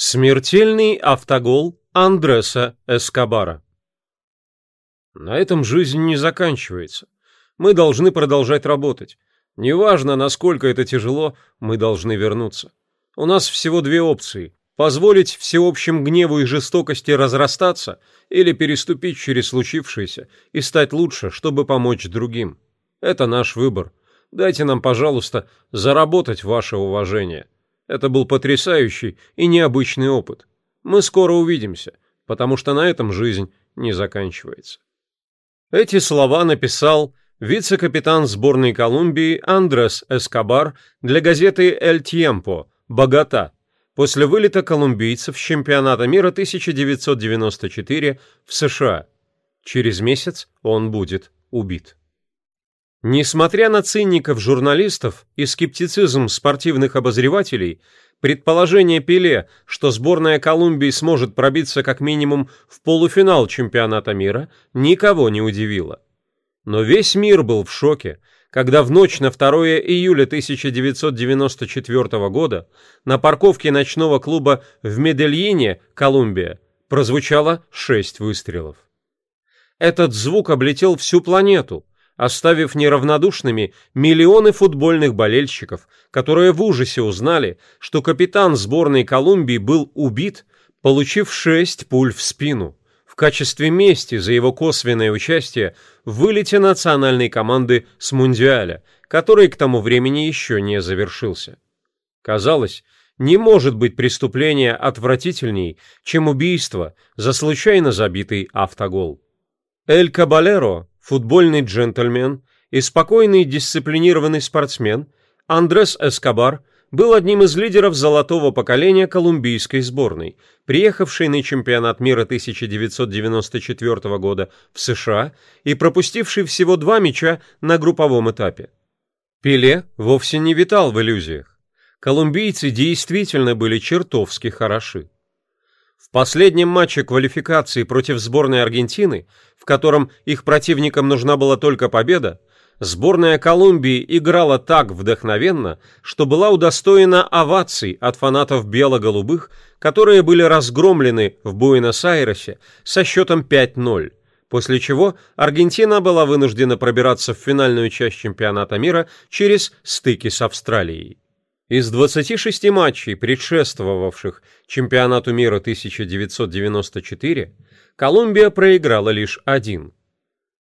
Смертельный автогол Андреса Эскобара На этом жизнь не заканчивается. Мы должны продолжать работать. Неважно, насколько это тяжело, мы должны вернуться. У нас всего две опции. Позволить всеобщим гневу и жестокости разрастаться или переступить через случившееся и стать лучше, чтобы помочь другим. Это наш выбор. Дайте нам, пожалуйста, заработать ваше уважение. Это был потрясающий и необычный опыт. Мы скоро увидимся, потому что на этом жизнь не заканчивается. Эти слова написал вице-капитан сборной Колумбии Андрес Эскобар для газеты «Эль Тьемпо» «Богата» после вылета колумбийцев с чемпионата мира 1994 в США. Через месяц он будет убит. Несмотря на цинников журналистов и скептицизм спортивных обозревателей, предположение Пеле, что сборная Колумбии сможет пробиться как минимум в полуфинал чемпионата мира, никого не удивило. Но весь мир был в шоке, когда в ночь на 2 июля 1994 года на парковке ночного клуба в Медельине, Колумбия, прозвучало шесть выстрелов. Этот звук облетел всю планету, оставив неравнодушными миллионы футбольных болельщиков, которые в ужасе узнали, что капитан сборной Колумбии был убит, получив шесть пуль в спину в качестве мести за его косвенное участие в вылете национальной команды с Мундиаля, который к тому времени еще не завершился. Казалось, не может быть преступления отвратительней, чем убийство за случайно забитый автогол. Эль Кабалеро футбольный джентльмен и спокойный дисциплинированный спортсмен, Андрес Эскобар был одним из лидеров золотого поколения колумбийской сборной, приехавшей на чемпионат мира 1994 года в США и пропустивший всего два мяча на групповом этапе. Пеле вовсе не витал в иллюзиях. Колумбийцы действительно были чертовски хороши. В последнем матче квалификации против сборной Аргентины, в котором их противникам нужна была только победа, сборная Колумбии играла так вдохновенно, что была удостоена оваций от фанатов бело-голубых, которые были разгромлены в Буэнос-Айресе со счетом 5-0, после чего Аргентина была вынуждена пробираться в финальную часть чемпионата мира через стыки с Австралией. Из 26 матчей, предшествовавших чемпионату мира 1994, Колумбия проиграла лишь один.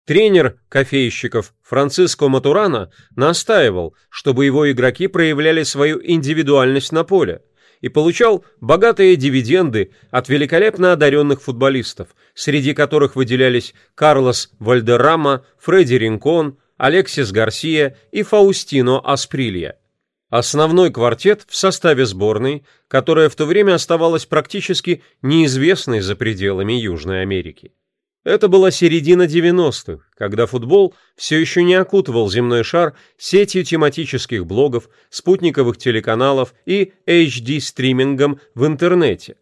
Тренер кофейщиков Франциско Матурана настаивал, чтобы его игроки проявляли свою индивидуальность на поле и получал богатые дивиденды от великолепно одаренных футболистов, среди которых выделялись Карлос Вальдеррама, Фредди Ринкон, Алексис Гарсия и Фаустино Асприлья. Основной квартет в составе сборной, которая в то время оставалась практически неизвестной за пределами Южной Америки. Это была середина 90-х, когда футбол все еще не окутывал земной шар сетью тематических блогов, спутниковых телеканалов и HD-стримингом в интернете.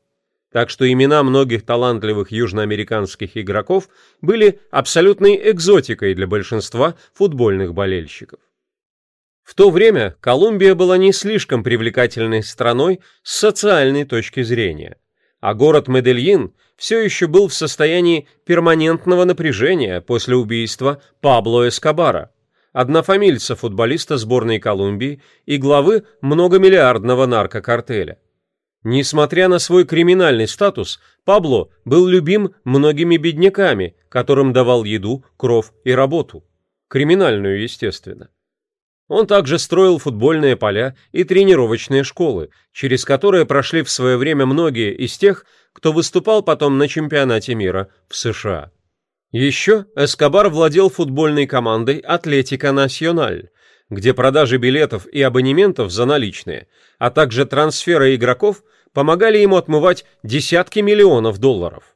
Так что имена многих талантливых южноамериканских игроков были абсолютной экзотикой для большинства футбольных болельщиков. В то время Колумбия была не слишком привлекательной страной с социальной точки зрения, а город Медельин все еще был в состоянии перманентного напряжения после убийства Пабло Эскобара, однофамильца футболиста сборной Колумбии и главы многомиллиардного наркокартеля. Несмотря на свой криминальный статус, Пабло был любим многими бедняками, которым давал еду, кров и работу. Криминальную, естественно. Он также строил футбольные поля и тренировочные школы, через которые прошли в свое время многие из тех, кто выступал потом на чемпионате мира в США. Еще Эскобар владел футбольной командой «Атлетика Националь», где продажи билетов и абонементов за наличные, а также трансферы игроков помогали ему отмывать десятки миллионов долларов.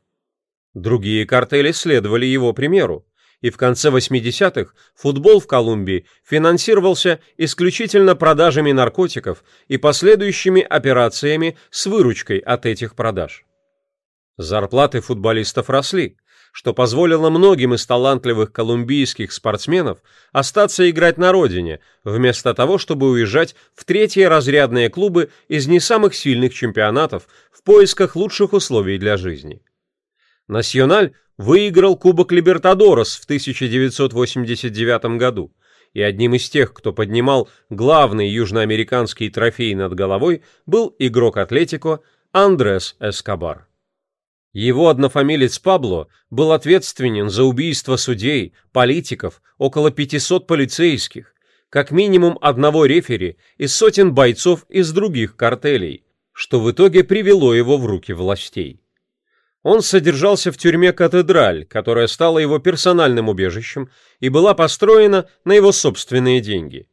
Другие картели следовали его примеру и в конце 80-х футбол в Колумбии финансировался исключительно продажами наркотиков и последующими операциями с выручкой от этих продаж. Зарплаты футболистов росли, что позволило многим из талантливых колумбийских спортсменов остаться играть на родине, вместо того, чтобы уезжать в третьи разрядные клубы из не самых сильных чемпионатов в поисках лучших условий для жизни. Националь выиграл Кубок Либертадорос в 1989 году, и одним из тех, кто поднимал главный южноамериканский трофей над головой, был игрок Атлетико Андрес Эскобар. Его однофамилец Пабло был ответственен за убийство судей, политиков, около 500 полицейских, как минимум одного рефери и сотен бойцов из других картелей, что в итоге привело его в руки властей. Он содержался в тюрьме «Катедраль», которая стала его персональным убежищем и была построена на его собственные деньги.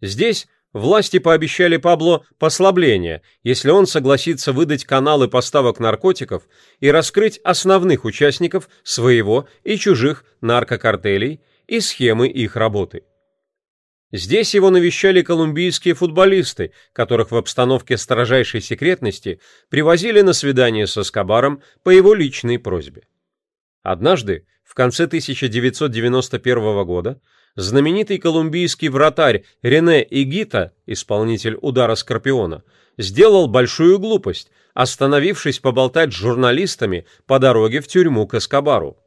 Здесь власти пообещали Пабло послабление, если он согласится выдать каналы поставок наркотиков и раскрыть основных участников своего и чужих наркокартелей и схемы их работы. Здесь его навещали колумбийские футболисты, которых в обстановке строжайшей секретности привозили на свидание со Скобаром по его личной просьбе. Однажды, в конце 1991 года, знаменитый колумбийский вратарь Рене Игита, исполнитель удара Скорпиона, сделал большую глупость, остановившись поболтать с журналистами по дороге в тюрьму к Эскобару.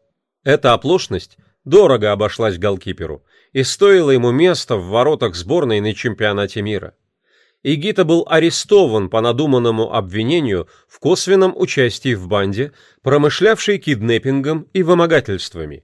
Эта оплошность дорого обошлась голкиперу и стоила ему места в воротах сборной на чемпионате мира. Игита был арестован по надуманному обвинению в косвенном участии в банде, промышлявшей киднеппингом и вымогательствами.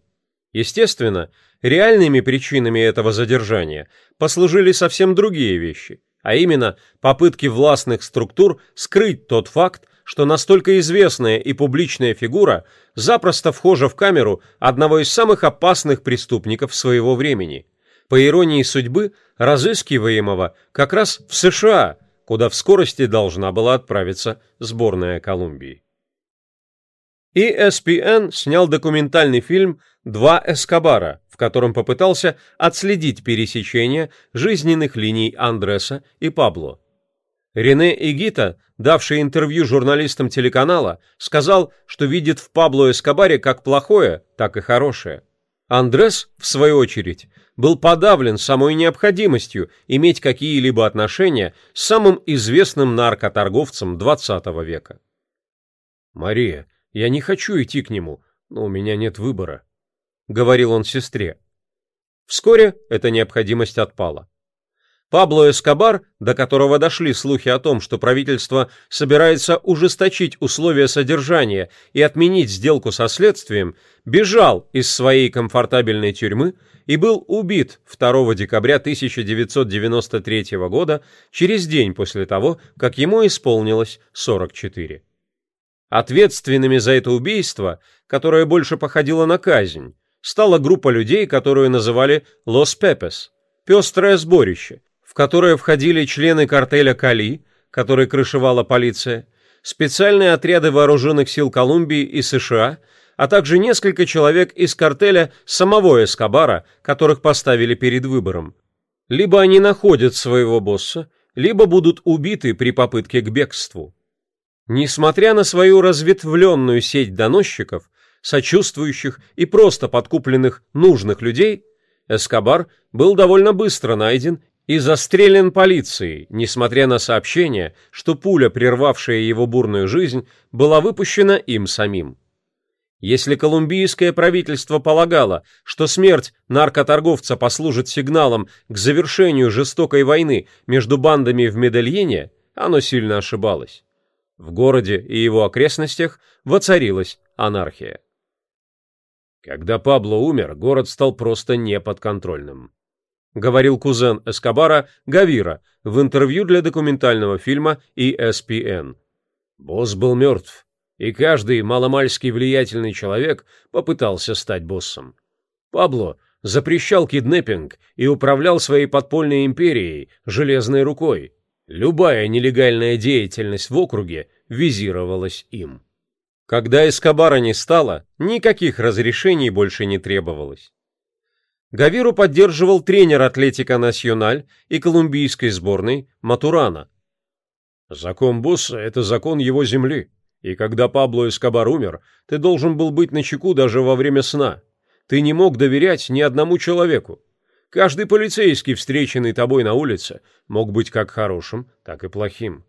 Естественно, реальными причинами этого задержания послужили совсем другие вещи, а именно попытки властных структур скрыть тот факт, что настолько известная и публичная фигура запросто вхожа в камеру одного из самых опасных преступников своего времени. По иронии судьбы, разыскиваемого как раз в США, куда в скорости должна была отправиться сборная Колумбии. ESPN снял документальный фильм «Два Эскобара», в котором попытался отследить пересечение жизненных линий Андреса и Пабло. Рене Игита, давший интервью журналистам телеканала, сказал, что видит в Пабло Эскобаре как плохое, так и хорошее. Андрес, в свою очередь, был подавлен самой необходимостью иметь какие-либо отношения с самым известным наркоторговцем XX века. «Мария, я не хочу идти к нему, но у меня нет выбора», — говорил он сестре. Вскоре эта необходимость отпала. Пабло Эскобар, до которого дошли слухи о том, что правительство собирается ужесточить условия содержания и отменить сделку со следствием, бежал из своей комфортабельной тюрьмы и был убит 2 декабря 1993 года, через день после того, как ему исполнилось 44. Ответственными за это убийство, которое больше походило на казнь, стала группа людей, которую называли «Лос Пепес» – «Пестрое сборище», которое входили члены картеля Кали, который крышевала полиция, специальные отряды вооруженных сил Колумбии и США, а также несколько человек из картеля самого Эскобара, которых поставили перед выбором. Либо они находят своего босса, либо будут убиты при попытке к бегству. Несмотря на свою разветвленную сеть доносчиков, сочувствующих и просто подкупленных нужных людей, Эскобар был довольно быстро найден и застрелен полицией, несмотря на сообщение, что пуля, прервавшая его бурную жизнь, была выпущена им самим. Если колумбийское правительство полагало, что смерть наркоторговца послужит сигналом к завершению жестокой войны между бандами в Медельине, оно сильно ошибалось. В городе и его окрестностях воцарилась анархия. Когда Пабло умер, город стал просто неподконтрольным говорил кузен Эскобара Гавира в интервью для документального фильма ESPN. Босс был мертв, и каждый маломальский влиятельный человек попытался стать боссом. Пабло запрещал киднеппинг и управлял своей подпольной империей железной рукой. Любая нелегальная деятельность в округе визировалась им. Когда Эскобара не стало, никаких разрешений больше не требовалось. Гавиру поддерживал тренер Атлетика Националь и колумбийской сборной Матурана. «Закон босса — это закон его земли, И когда Пабло Эскобар умер, ты должен был быть начеку даже во время сна. Ты не мог доверять ни одному человеку. Каждый полицейский, встреченный тобой на улице, мог быть как хорошим, так и плохим.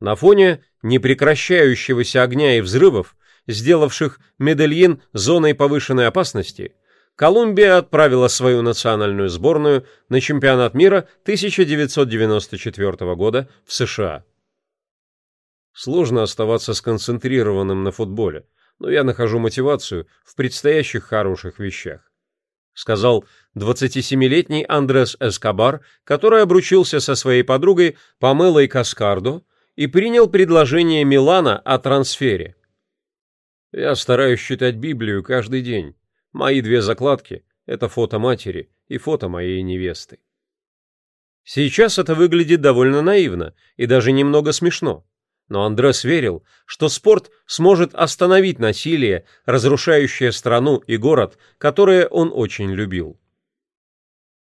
На фоне непрекращающегося огня и взрывов, сделавших Медельин зоной повышенной опасности, Колумбия отправила свою национальную сборную на чемпионат мира 1994 года в США. Сложно оставаться сконцентрированным на футболе, но я нахожу мотивацию в предстоящих хороших вещах, сказал 27-летний Андрес Эскобар, который обручился со своей подругой Памелой Каскардо и принял предложение Милана о трансфере. Я стараюсь читать Библию каждый день Мои две закладки – это фото матери и фото моей невесты. Сейчас это выглядит довольно наивно и даже немного смешно. Но Андрес верил, что спорт сможет остановить насилие, разрушающее страну и город, которые он очень любил.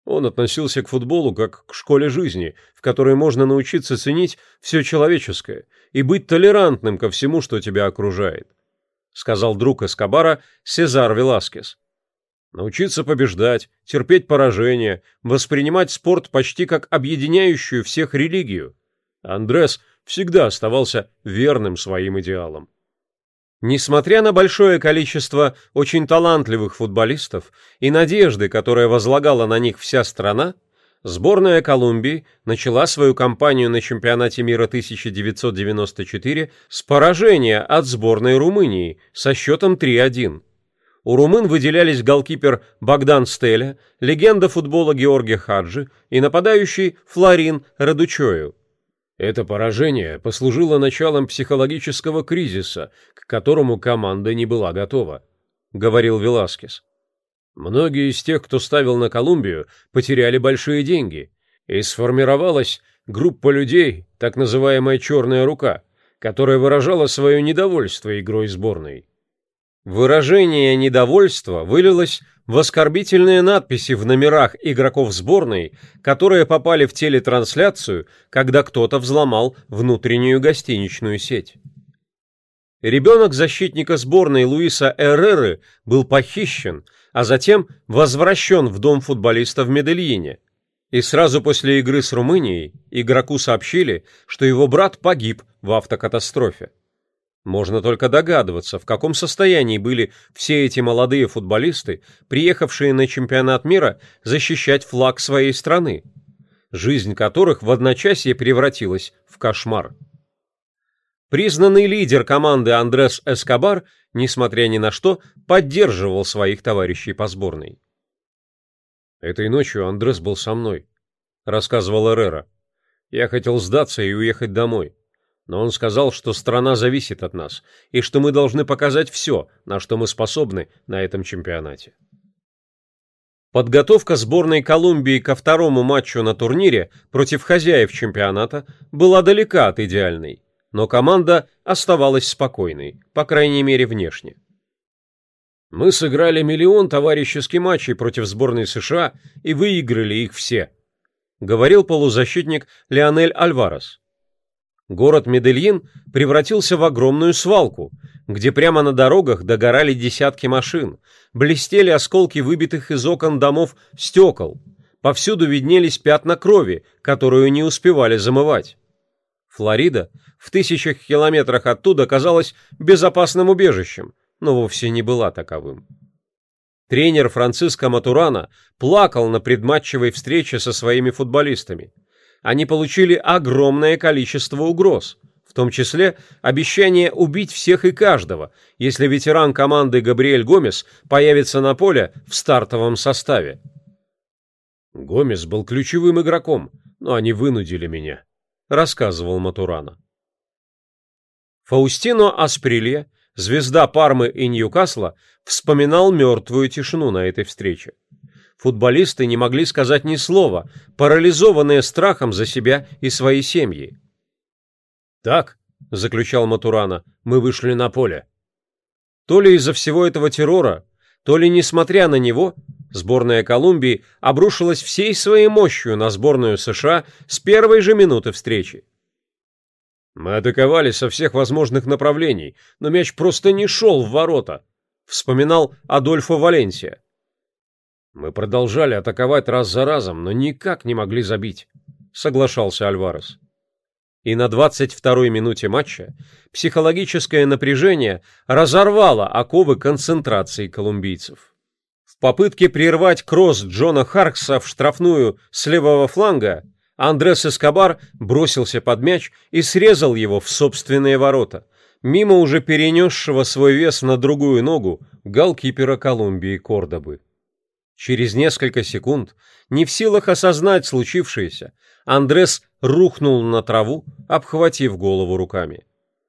Он относился к футболу как к школе жизни, в которой можно научиться ценить все человеческое и быть толерантным ко всему, что тебя окружает сказал друг Эскобара Сезар Веласкес. Научиться побеждать, терпеть поражения, воспринимать спорт почти как объединяющую всех религию. Андрес всегда оставался верным своим идеалам. Несмотря на большое количество очень талантливых футболистов и надежды, которые возлагала на них вся страна, Сборная Колумбии начала свою кампанию на чемпионате мира 1994 с поражения от сборной Румынии со счетом 3-1. У румын выделялись голкипер Богдан Стеля, легенда футбола Георгий Хаджи и нападающий Флорин Радучою. Это поражение послужило началом психологического кризиса, к которому команда не была готова, говорил Веласкес. Многие из тех, кто ставил на Колумбию, потеряли большие деньги, и сформировалась группа людей, так называемая «черная рука», которая выражала свое недовольство игрой сборной. Выражение недовольства вылилось в оскорбительные надписи в номерах игроков сборной, которые попали в телетрансляцию, когда кто-то взломал внутреннюю гостиничную сеть. Ребенок защитника сборной Луиса Эрреры был похищен, а затем возвращен в дом футболиста в Медельине. И сразу после игры с Румынией игроку сообщили, что его брат погиб в автокатастрофе. Можно только догадываться, в каком состоянии были все эти молодые футболисты, приехавшие на чемпионат мира защищать флаг своей страны, жизнь которых в одночасье превратилась в кошмар. Признанный лидер команды Андрес Эскобар, несмотря ни на что, поддерживал своих товарищей по сборной. «Этой ночью Андрес был со мной», — рассказывал Эррера. «Я хотел сдаться и уехать домой. Но он сказал, что страна зависит от нас, и что мы должны показать все, на что мы способны на этом чемпионате». Подготовка сборной Колумбии ко второму матчу на турнире против хозяев чемпионата была далека от идеальной но команда оставалась спокойной, по крайней мере внешне. Мы сыграли миллион товарищеских матчей против сборной США и выиграли их все, говорил полузащитник Леонель Альварес. Город Медельин превратился в огромную свалку, где прямо на дорогах догорали десятки машин, блестели осколки выбитых из окон домов стекол, повсюду виднелись пятна крови, которую не успевали замывать. Флорида в тысячах километрах оттуда казалась безопасным убежищем, но вовсе не была таковым. Тренер Франциско Матурана плакал на предматчевой встрече со своими футболистами. Они получили огромное количество угроз, в том числе обещание убить всех и каждого, если ветеран команды Габриэль Гомес появится на поле в стартовом составе. Гомес был ключевым игроком, но они вынудили меня рассказывал Матурана. Фаустино Асприлье, звезда Пармы и Ньюкасла, вспоминал мертвую тишину на этой встрече. Футболисты не могли сказать ни слова, парализованные страхом за себя и свои семьи. «Так», — заключал Матурана, — «мы вышли на поле». То ли из-за всего этого террора, то ли, несмотря на него, Сборная Колумбии обрушилась всей своей мощью на сборную США с первой же минуты встречи. Мы атаковали со всех возможных направлений, но мяч просто не шел в ворота, вспоминал Адольфо Валенсия. Мы продолжали атаковать раз за разом, но никак не могли забить, соглашался Альварес. И на 22-й минуте матча психологическое напряжение разорвало оковы концентрации колумбийцев. В попытке прервать кросс Джона Харкса в штрафную с левого фланга Андрес Эскобар бросился под мяч и срезал его в собственные ворота, мимо уже перенесшего свой вес на другую ногу голкипера Колумбии Кордобы. Через несколько секунд, не в силах осознать случившееся, Андрес рухнул на траву, обхватив голову руками.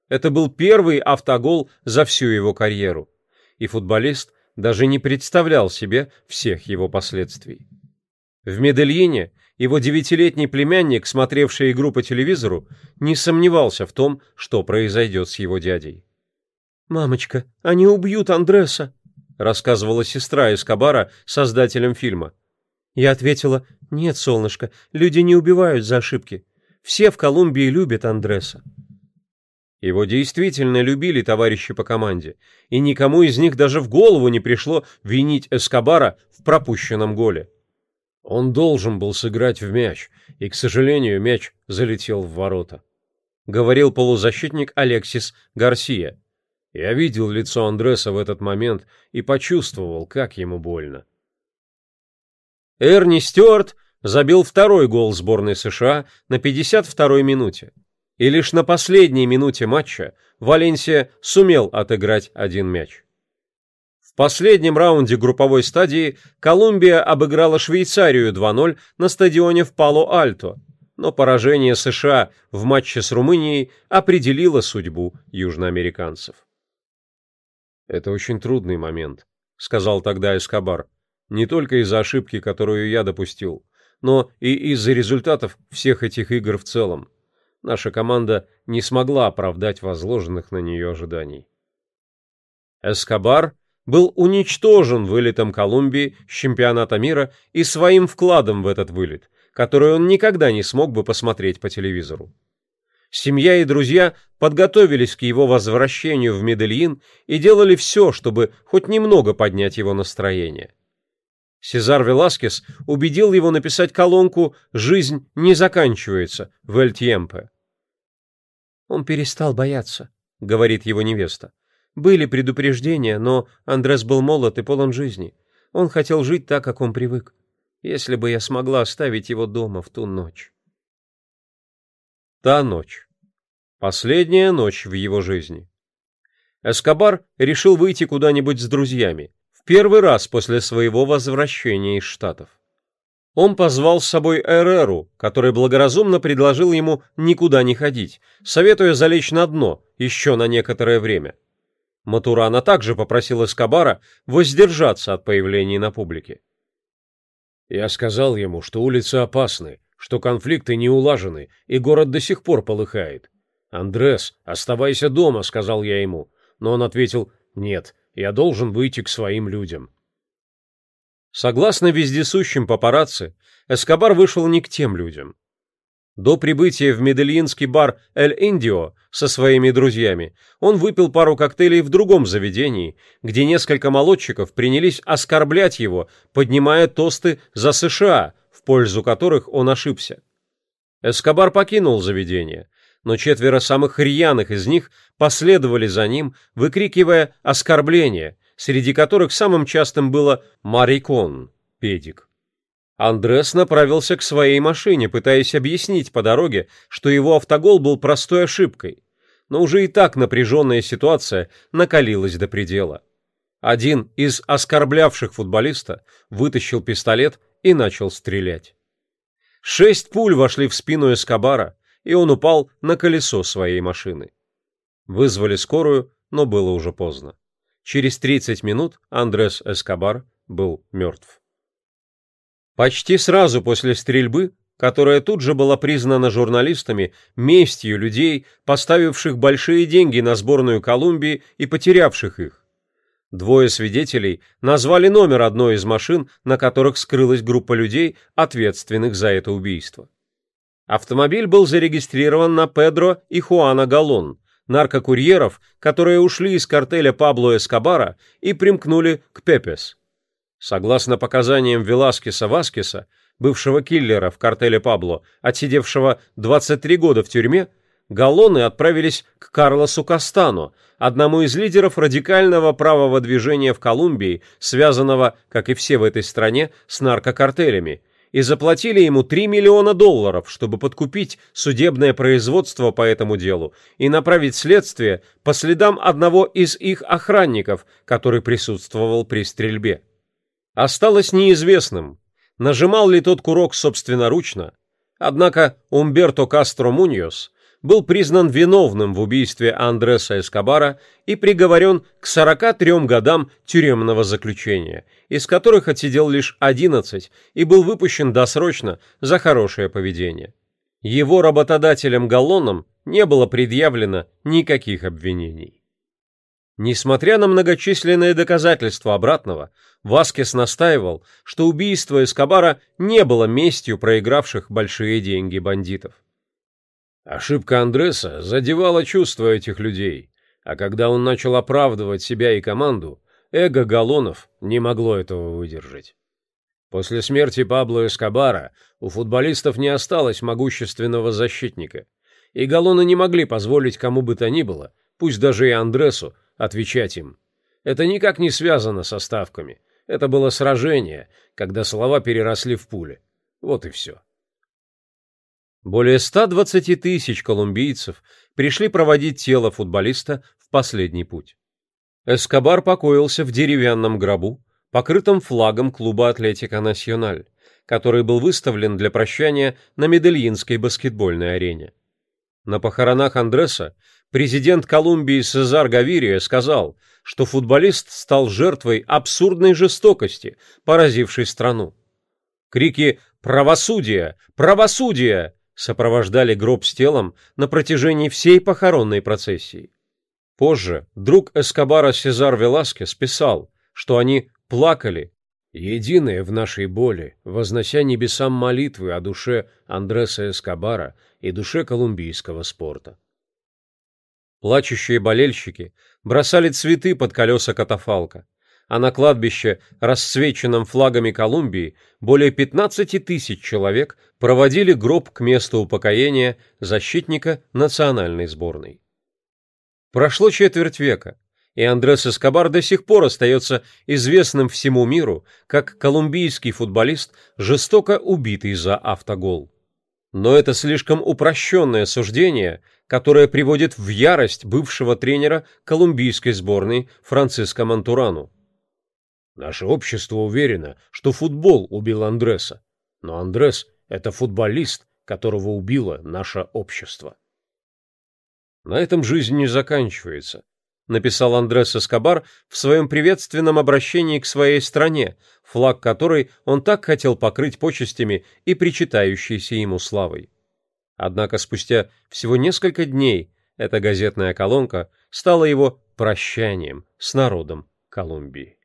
Это был первый автогол за всю его карьеру, и футболист даже не представлял себе всех его последствий. В Медельине его девятилетний племянник, смотревший игру по телевизору, не сомневался в том, что произойдет с его дядей. «Мамочка, они убьют Андреса», — рассказывала сестра Эскобара создателям фильма. Я ответила, «Нет, солнышко, люди не убивают за ошибки. Все в Колумбии любят Андреса». Его действительно любили товарищи по команде, и никому из них даже в голову не пришло винить Эскобара в пропущенном голе. Он должен был сыграть в мяч, и, к сожалению, мяч залетел в ворота. Говорил полузащитник Алексис Гарсия. Я видел лицо Андреса в этот момент и почувствовал, как ему больно. Эрни Стюарт забил второй гол сборной США на 52-й минуте. И лишь на последней минуте матча Валенсия сумел отыграть один мяч последнем раунде групповой стадии Колумбия обыграла Швейцарию 2-0 на стадионе в Пало-Альто, но поражение США в матче с Румынией определило судьбу южноамериканцев. «Это очень трудный момент», — сказал тогда Эскобар, «не только из-за ошибки, которую я допустил, но и из-за результатов всех этих игр в целом. Наша команда не смогла оправдать возложенных на нее ожиданий». Эскобар был уничтожен вылетом Колумбии с чемпионата мира и своим вкладом в этот вылет, который он никогда не смог бы посмотреть по телевизору. Семья и друзья подготовились к его возвращению в Медельин и делали все, чтобы хоть немного поднять его настроение. Сезар Веласкес убедил его написать колонку «Жизнь не заканчивается» в Эль Тьемпе. «Он перестал бояться», — говорит его невеста. Были предупреждения, но Андрес был молод и полон жизни. Он хотел жить так, как он привык. Если бы я смогла оставить его дома в ту ночь. Та ночь. Последняя ночь в его жизни. Эскобар решил выйти куда-нибудь с друзьями, в первый раз после своего возвращения из Штатов. Он позвал с собой Эреру, который благоразумно предложил ему никуда не ходить, советуя залечь на дно еще на некоторое время. Матурана также попросил Эскобара воздержаться от появлений на публике. Я сказал ему, что улицы опасны, что конфликты не улажены, и город до сих пор полыхает. «Андрес, оставайся дома», — сказал я ему. Но он ответил, «Нет, я должен выйти к своим людям». Согласно вездесущим папарацци, Эскобар вышел не к тем людям. До прибытия в медельинский бар «Эль Индио» со своими друзьями он выпил пару коктейлей в другом заведении, где несколько молодчиков принялись оскорблять его, поднимая тосты за США, пользу которых он ошибся. Эскобар покинул заведение, но четверо самых рьяных из них последовали за ним, выкрикивая оскорбления, среди которых самым частым было «марикон» – педик. Андрес направился к своей машине, пытаясь объяснить по дороге, что его автогол был простой ошибкой. Но уже и так напряженная ситуация накалилась до предела. Один из оскорблявших футболиста вытащил пистолет и начал стрелять. Шесть пуль вошли в спину Эскобара, и он упал на колесо своей машины. Вызвали скорую, но было уже поздно. Через 30 минут Андрес Эскобар был мертв. Почти сразу после стрельбы, которая тут же была признана журналистами местью людей, поставивших большие деньги на сборную Колумбии и потерявших их. Двое свидетелей назвали номер одной из машин, на которых скрылась группа людей, ответственных за это убийство. Автомобиль был зарегистрирован на Педро и Хуана Галон, наркокурьеров, которые ушли из картеля Пабло Эскобара и примкнули к Пепес. Согласно показаниям Веласкеса Васкеса, бывшего киллера в картеле Пабло, отсидевшего 23 года в тюрьме, галлоны отправились к Карлосу Кастану, одному из лидеров радикального правого движения в Колумбии, связанного, как и все в этой стране, с наркокартелями, и заплатили ему 3 миллиона долларов, чтобы подкупить судебное производство по этому делу и направить следствие по следам одного из их охранников, который присутствовал при стрельбе. Осталось неизвестным, нажимал ли тот курок собственноручно, однако Умберто Кастро Муньос был признан виновным в убийстве Андреса Эскобара и приговорен к 43 годам тюремного заключения, из которых отсидел лишь 11 и был выпущен досрочно за хорошее поведение. Его работодателем Галлоном не было предъявлено никаких обвинений. Несмотря на многочисленные доказательства обратного, Васкес настаивал, что убийство Эскобара не было местью проигравших большие деньги бандитов. Ошибка Андреса задевала чувства этих людей, а когда он начал оправдывать себя и команду, эго Галонов не могло этого выдержать. После смерти Пабло Эскобара у футболистов не осталось могущественного защитника, и Галоны не могли позволить кому бы то ни было, пусть даже и Андресу, отвечать им. Это никак не связано со ставками. Это было сражение, когда слова переросли в пули. Вот и все. Более 120 тысяч колумбийцев пришли проводить тело футболиста в последний путь. Эскобар покоился в деревянном гробу, покрытом флагом клуба «Атлетика Националь», который был выставлен для прощания на Медельинской баскетбольной арене. На похоронах Андреса президент Колумбии Сезар Гавирия сказал, что футболист стал жертвой абсурдной жестокости, поразившей страну. Крики «Правосудие! Правосудие!» Сопровождали гроб с телом на протяжении всей похоронной процессии. Позже друг Эскобара Сезар Веласкес писал, что они плакали, единые в нашей боли, вознося небесам молитвы о душе Андреса Эскобара и душе колумбийского спорта. Плачущие болельщики бросали цветы под колеса катафалка, а на кладбище, расцвеченном флагами Колумбии, более 15 тысяч человек проводили гроб к месту упокоения защитника национальной сборной. Прошло четверть века, и Андрес Эскобар до сих пор остается известным всему миру как колумбийский футболист, жестоко убитый за автогол. Но это слишком упрощенное суждение, которое приводит в ярость бывшего тренера колумбийской сборной Франциско Мантурану. Наше общество уверено, что футбол убил Андреса, но Андрес – это футболист, которого убило наше общество. На этом жизнь не заканчивается, написал Андрес Эскобар в своем приветственном обращении к своей стране, флаг которой он так хотел покрыть почестями и причитающейся ему славой. Однако спустя всего несколько дней эта газетная колонка стала его прощанием с народом Колумбии.